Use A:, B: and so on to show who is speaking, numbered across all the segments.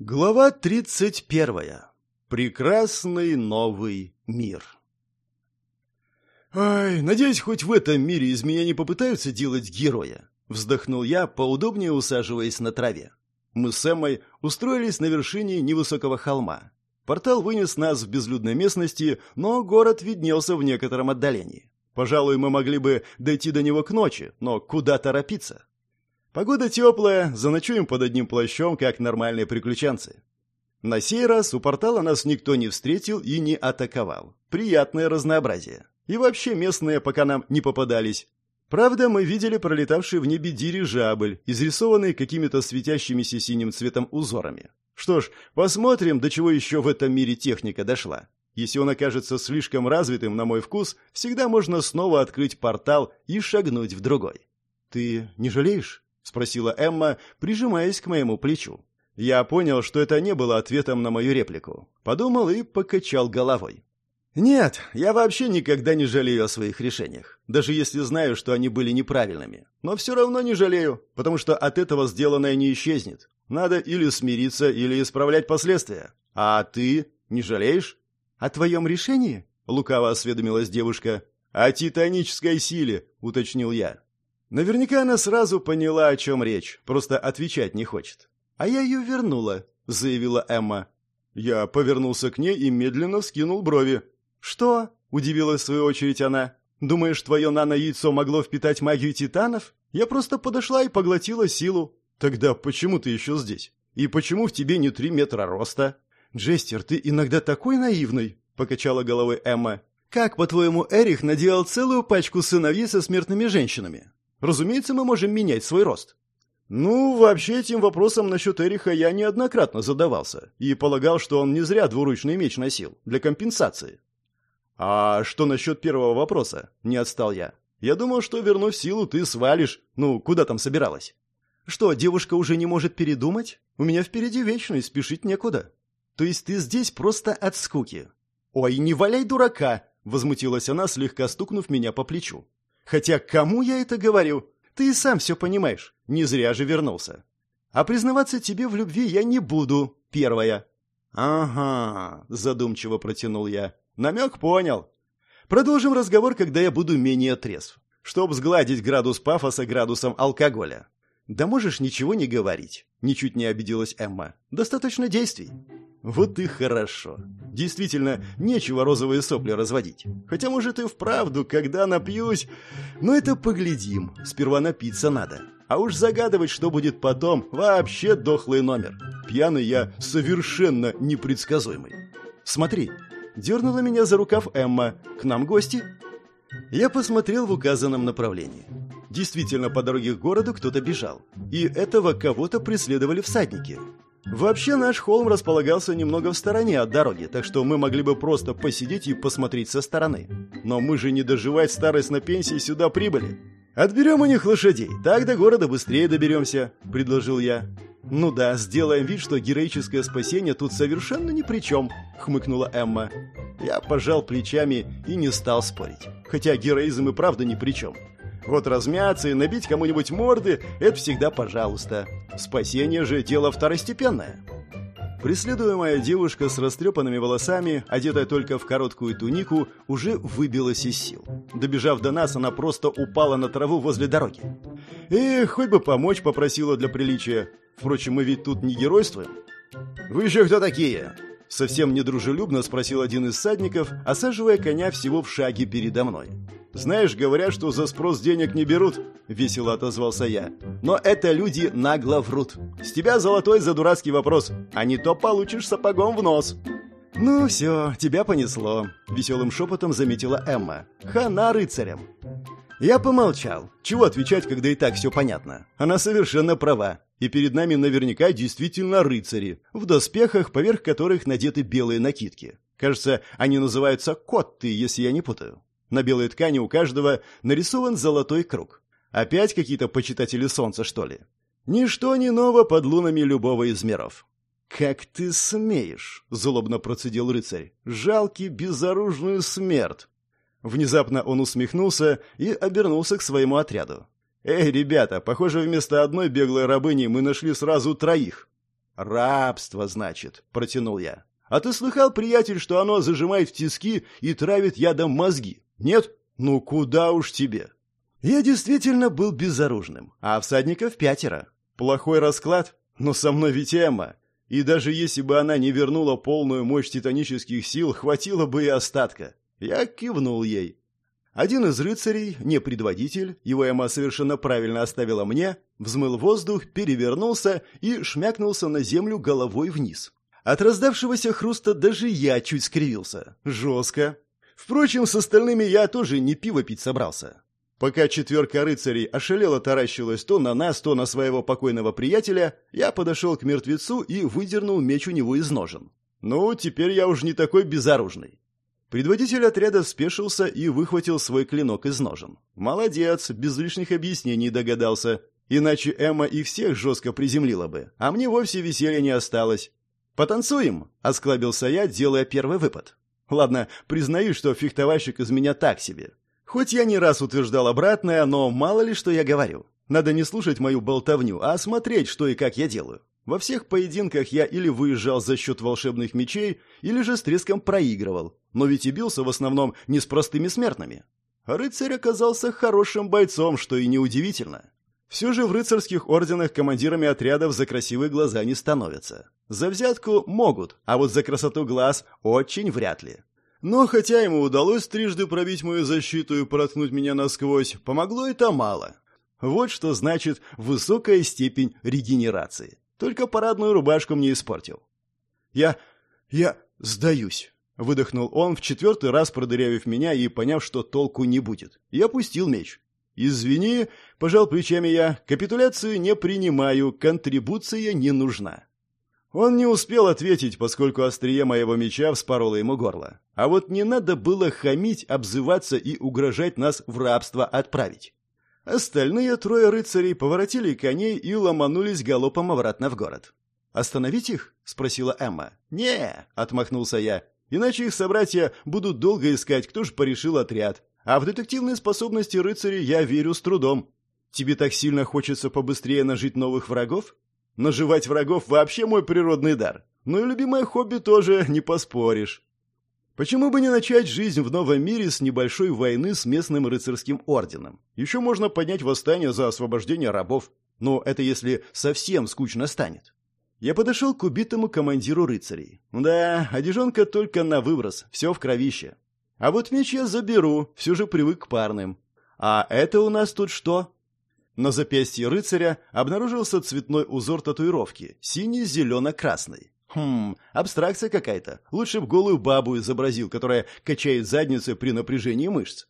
A: Глава 31. Прекрасный новый мир. «Ай, надеюсь, хоть в этом мире из меня не попытаются делать героя», — вздохнул я, поудобнее усаживаясь на траве. Мы с Эммой устроились на вершине невысокого холма. Портал вынес нас в безлюдной местности, но город виднелся в некотором отдалении. Пожалуй, мы могли бы дойти до него к ночи, но куда торопиться? Погода теплая, заночуем под одним плащом, как нормальные приключенцы. На сей раз у портала нас никто не встретил и не атаковал. Приятное разнообразие. И вообще местные пока нам не попадались. Правда, мы видели пролетавший в небе дирижабль, изрисованный какими-то светящимися синим цветом узорами. Что ж, посмотрим, до чего еще в этом мире техника дошла. Если он окажется слишком развитым, на мой вкус, всегда можно снова открыть портал и шагнуть в другой. «Ты не жалеешь?» — спросила Эмма, прижимаясь к моему плечу. Я понял, что это не было ответом на мою реплику. Подумал и покачал головой. «Нет, я вообще никогда не жалею о своих решениях, даже если знаю, что они были неправильными. Но все равно не жалею, потому что от этого сделанное не исчезнет. Надо или смириться, или исправлять последствия. А ты не жалеешь?» «О твоем решении?» — лукаво осведомилась девушка. «О титанической силе», — уточнил я. Наверняка она сразу поняла, о чем речь, просто отвечать не хочет. «А я ее вернула», — заявила Эмма. Я повернулся к ней и медленно вскинул брови. «Что?» — удивилась в свою очередь она. «Думаешь, твое нано-яйцо могло впитать магию титанов? Я просто подошла и поглотила силу. Тогда почему ты еще здесь? И почему в тебе не три метра роста?» «Джестер, ты иногда такой наивный», — покачала головой Эмма. «Как, по-твоему, Эрих наделал целую пачку сыновей со смертными женщинами? Разумеется, мы можем менять свой рост. Ну, вообще, этим вопросом насчет Эриха я неоднократно задавался и полагал, что он не зря двуручный меч носил, для компенсации. А что насчет первого вопроса? Не отстал я. Я думал, что, вернув силу, ты свалишь. Ну, куда там собиралась? Что, девушка уже не может передумать? У меня впереди вечность, спешить некуда. То есть ты здесь просто от скуки? Ой, не валяй дурака! Возмутилась она, слегка стукнув меня по плечу. Хотя кому я это говорю? Ты и сам все понимаешь. Не зря же вернулся. А признаваться тебе в любви я не буду. Первая. Ага, задумчиво протянул я. Намек понял. Продолжим разговор, когда я буду менее трезв. Чтоб сгладить градус пафоса градусом алкоголя. Да можешь ничего не говорить. Ничуть не обиделась Эмма. Достаточно действий. Вот и хорошо. Действительно, нечего розовые сопли разводить. Хотя, может, и вправду, когда напьюсь... Но это поглядим. Сперва напиться надо. А уж загадывать, что будет потом, вообще дохлый номер. Пьяный я совершенно непредсказуемый. Смотри, дернула меня за рукав Эмма. К нам гости? Я посмотрел в указанном направлении. Действительно, по дороге к городу кто-то бежал. И этого кого-то преследовали всадники. Вообще наш холм располагался немного в стороне от дороги, так что мы могли бы просто посидеть и посмотреть со стороны. Но мы же не доживать старость на пенсии сюда прибыли. Отберем у них лошадей, так до города быстрее доберемся, предложил я. Ну да, сделаем вид, что героическое спасение тут совершенно ни при чем, хмыкнула Эмма. Я пожал плечами и не стал спорить. Хотя героизм и правда ни при чем. Вот размяться и набить кому-нибудь морды – это всегда пожалуйста. Спасение же – дело второстепенное. Преследуемая девушка с растрепанными волосами, одетая только в короткую тунику, уже выбилась из сил. Добежав до нас, она просто упала на траву возле дороги. «Эх, хоть бы помочь попросила для приличия. Впрочем, мы ведь тут не геройствуем». «Вы еще кто такие?» Совсем недружелюбно спросил один из садников, осаживая коня всего в шаге передо мной. «Знаешь, говорят, что за спрос денег не берут», — весело отозвался я. «Но это люди нагло врут. С тебя золотой за дурацкий вопрос, а не то получишь сапогом в нос». «Ну все, тебя понесло», — веселым шепотом заметила Эмма. «Хана рыцарем». Я помолчал. Чего отвечать, когда и так все понятно? Она совершенно права. И перед нами наверняка действительно рыцари, в доспехах, поверх которых надеты белые накидки. Кажется, они называются котты, если я не путаю. На белой ткани у каждого нарисован золотой круг. Опять какие-то почитатели солнца, что ли? Ничто не ново под лунами любого из миров. «Как ты смеешь!» — злобно процедил рыцарь. «Жалкий безоружную смерть!» Внезапно он усмехнулся и обернулся к своему отряду. «Эй, ребята, похоже, вместо одной беглой рабыни мы нашли сразу троих». «Рабство, значит», — протянул я. «А ты слыхал, приятель, что оно зажимает в тиски и травит ядом мозги? Нет? Ну куда уж тебе?» Я действительно был безоружным, а всадников пятеро. Плохой расклад, но со мной ведь Эмма. И даже если бы она не вернула полную мощь титанических сил, хватило бы и остатка. Я кивнул ей. Один из рыцарей, не предводитель, его Эмма совершенно правильно оставила мне, взмыл воздух, перевернулся и шмякнулся на землю головой вниз. От раздавшегося хруста даже я чуть скривился. Жестко. Впрочем, с остальными я тоже не пиво пить собрался. Пока четверка рыцарей ошалело таращилась то на нас, то на своего покойного приятеля, я подошел к мертвецу и выдернул меч у него из ножен. Ну, теперь я уж не такой безоружный. Предводитель отряда спешился и выхватил свой клинок из ножен. Молодец, без лишних объяснений догадался. Иначе Эмма их всех жестко приземлила бы, а мне вовсе веселья не осталось. «Потанцуем?» — осклабился я, делая первый выпад. «Ладно, признаю, что фехтовальщик из меня так себе. Хоть я не раз утверждал обратное, но мало ли что я говорю. Надо не слушать мою болтовню, а смотреть, что и как я делаю. Во всех поединках я или выезжал за счет волшебных мечей, или же с треском проигрывал. Но ведь и бился в основном не с простыми смертными. Рыцарь оказался хорошим бойцом, что и неудивительно. Все же в рыцарских орденах командирами отрядов за красивые глаза не становятся. За взятку могут, а вот за красоту глаз очень вряд ли. Но хотя ему удалось трижды пробить мою защиту и проткнуть меня насквозь, помогло это мало. Вот что значит высокая степень регенерации. Только парадную рубашку мне испортил. «Я... я сдаюсь», — выдохнул он, в четвертый раз продырявив меня и поняв, что толку не будет. Я опустил меч. «Извини», — пожал плечами я, — «капитуляцию не принимаю, контрибуция не нужна». Он не успел ответить, поскольку острие моего меча вспороло ему горло. А вот не надо было хамить, обзываться и угрожать нас в рабство отправить. Остальные трое рыцарей поворотили коней и ломанулись галопом обратно в город. «Остановить их?» — спросила Эмма. «Не», — отмахнулся я. «Иначе их собратья будут долго искать, кто же порешил отряд. А в детективные способности рыцарей я верю с трудом. Тебе так сильно хочется побыстрее нажить новых врагов? Наживать врагов вообще мой природный дар. Ну и любимое хобби тоже не поспоришь». Почему бы не начать жизнь в новом мире с небольшой войны с местным рыцарским орденом? Еще можно поднять восстание за освобождение рабов. Но это если совсем скучно станет. Я подошел к убитому командиру рыцарей. Да, одежонка только на выброс, все в кровище. А вот меч я заберу, все же привык к парным. А это у нас тут что? На запястье рыцаря обнаружился цветной узор татуировки, синий-зелено-красный. Хм, абстракция какая-то. Лучше б голую бабу изобразил, которая качает задницу при напряжении мышц.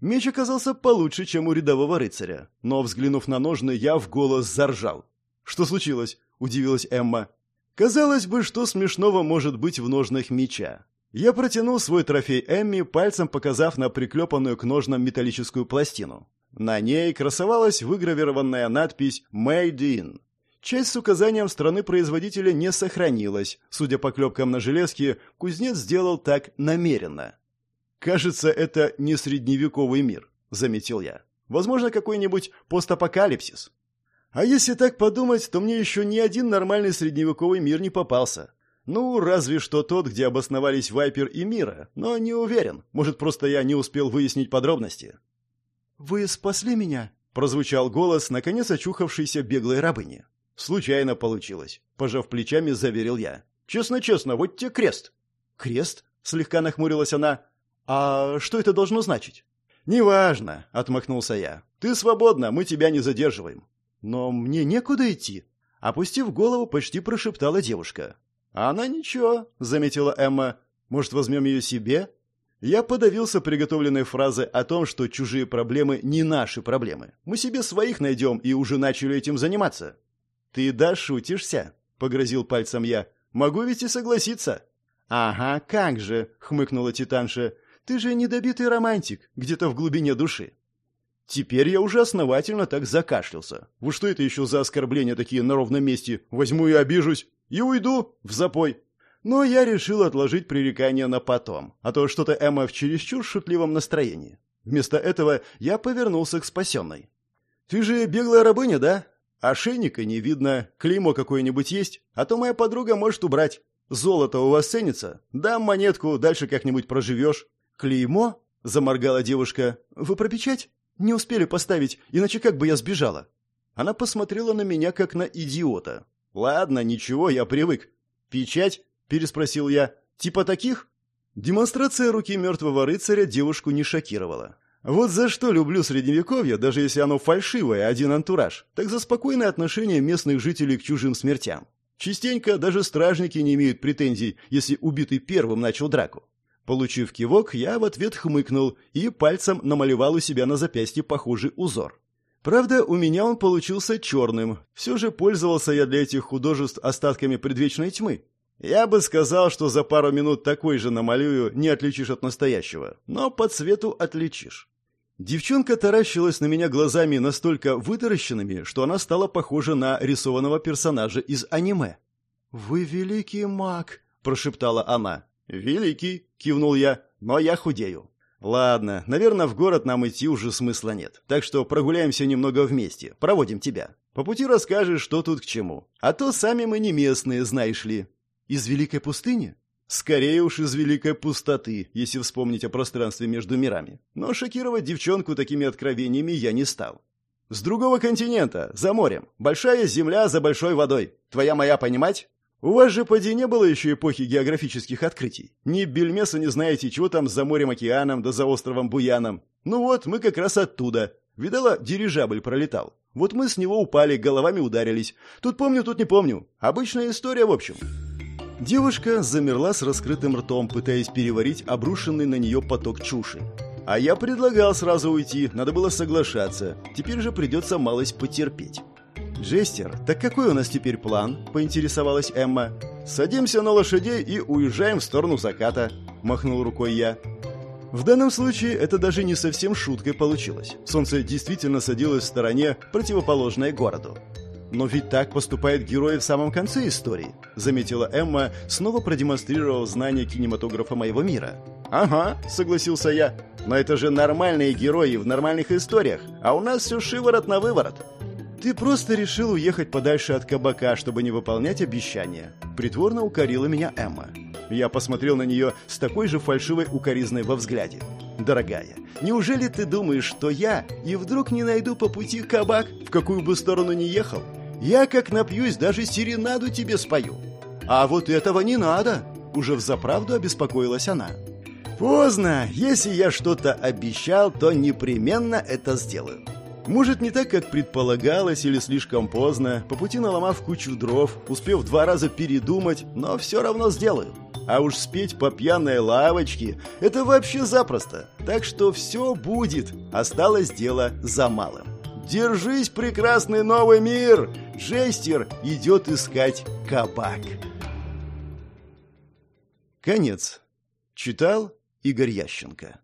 A: Меч оказался получше, чем у рядового рыцаря. Но, взглянув на ножны, я в голос заржал. «Что случилось?» – удивилась Эмма. «Казалось бы, что смешного может быть в ножнах меча?» Я протянул свой трофей Эмми, пальцем показав на приклепанную к ножнам металлическую пластину. На ней красовалась выгравированная надпись «Made in». Часть с указанием страны-производителя не сохранилась. Судя по клепкам на железке, кузнец сделал так намеренно. «Кажется, это не средневековый мир», — заметил я. «Возможно, какой-нибудь постапокалипсис». А если так подумать, то мне еще ни один нормальный средневековый мир не попался. Ну, разве что тот, где обосновались Вайпер и Мира, но не уверен. Может, просто я не успел выяснить подробности. «Вы спасли меня?» — прозвучал голос, наконец очухавшейся беглой рабыни. Случайно получилось, пожав плечами, заверил я. Честно-честно, вот тебе крест. Крест? Слегка нахмурилась она. А что это должно значить? Неважно, отмахнулся я. Ты свободна, мы тебя не задерживаем. Но мне некуда идти. Опустив голову, почти прошептала девушка. «Она ничего», — заметила Эмма. «Может, возьмем ее себе?» Я подавился приготовленной фразой о том, что чужие проблемы не наши проблемы. Мы себе своих найдем и уже начали этим заниматься. «Ты да шутишься?» — погрозил пальцем я. «Могу ведь и согласиться». «Ага, как же!» — хмыкнула Титанша. «Ты же недобитый романтик, где-то в глубине души». Теперь я уже основательно так закашлялся. Вы что это еще за оскорбления такие на ровном месте? Возьму и обижусь. И уйду в запой. Но я решил отложить пререкание на потом, а то что-то Эмма в чересчур шутливом настроении. Вместо этого я повернулся к спасенной. «Ты же беглая рабыня, да? Ошейника не видно, клеймо какое-нибудь есть, а то моя подруга может убрать. Золото у вас ценится? Дам монетку, дальше как-нибудь проживешь». «Клеймо?» — заморгала девушка. «Вы про печать? Не успели поставить, иначе как бы я сбежала?» Она посмотрела на меня, как на идиота. «Ладно, ничего, я привык». «Печать?» — переспросил я. «Типа таких?» Демонстрация руки мертвого рыцаря девушку не шокировала. Вот за что люблю средневековье, даже если оно фальшивое, один антураж, так за спокойное отношение местных жителей к чужим смертям. Частенько даже стражники не имеют претензий, если убитый первым начал драку. Получив кивок, я в ответ хмыкнул и пальцем намалевал у себя на запястье похожий узор. Правда, у меня он получился черным. Все же пользовался я для этих художеств остатками предвечной тьмы. Я бы сказал, что за пару минут такой же намалюю не отличишь от настоящего, но по цвету отличишь. Девчонка таращилась на меня глазами настолько вытаращенными, что она стала похожа на рисованного персонажа из аниме. «Вы великий маг», — прошептала она. «Великий», — кивнул я, — «но я худею». «Ладно, наверное, в город нам идти уже смысла нет, так что прогуляемся немного вместе, проводим тебя. По пути расскажешь, что тут к чему. А то сами мы не местные, знаешь ли». «Из Великой пустыни?» Скорее уж из великой пустоты, если вспомнить о пространстве между мирами. Но шокировать девчонку такими откровениями я не стал. С другого континента, за морем. Большая земля за большой водой. Твоя моя понимать? У вас же поди не было еще эпохи географических открытий. Ни бельмеса не знаете, чего там за морем-океаном да за островом Буяном. Ну вот, мы как раз оттуда. Видала, дирижабль пролетал. Вот мы с него упали, головами ударились. Тут помню, тут не помню. Обычная история, в общем. Девушка замерла с раскрытым ртом, пытаясь переварить обрушенный на нее поток чуши. А я предлагал сразу уйти, надо было соглашаться. Теперь же придется малость потерпеть. «Джестер, так какой у нас теперь план?» – поинтересовалась Эмма. «Садимся на лошадей и уезжаем в сторону заката», – махнул рукой я. В данном случае это даже не совсем шуткой получилось. Солнце действительно садилось в стороне, противоположной городу. «Но ведь так поступают герои в самом конце истории», — заметила Эмма, снова продемонстрировав знание кинематографа моего мира. «Ага», — согласился я. «Но это же нормальные герои в нормальных историях, а у нас все шиворот на выворот». «Ты просто решил уехать подальше от кабака, чтобы не выполнять обещания», — притворно укорила меня Эмма. Я посмотрел на нее с такой же фальшивой укоризной во взгляде. «Дорогая, неужели ты думаешь, что я и вдруг не найду по пути кабак, в какую бы сторону ни ехал? Я как напьюсь, даже серенаду тебе спою. А вот этого не надо, уже взаправду обеспокоилась она. Поздно, если я что-то обещал, то непременно это сделаю. Может, не так, как предполагалось, или слишком поздно, по пути наломав кучу дров, успев два раза передумать, но все равно сделаю. А уж спеть по пьяной лавочке – это вообще запросто. Так что все будет, осталось дело за малым. Держись, прекрасный новый мир! Жестер идет искать кабак. Конец. Читал Игорь Ященко.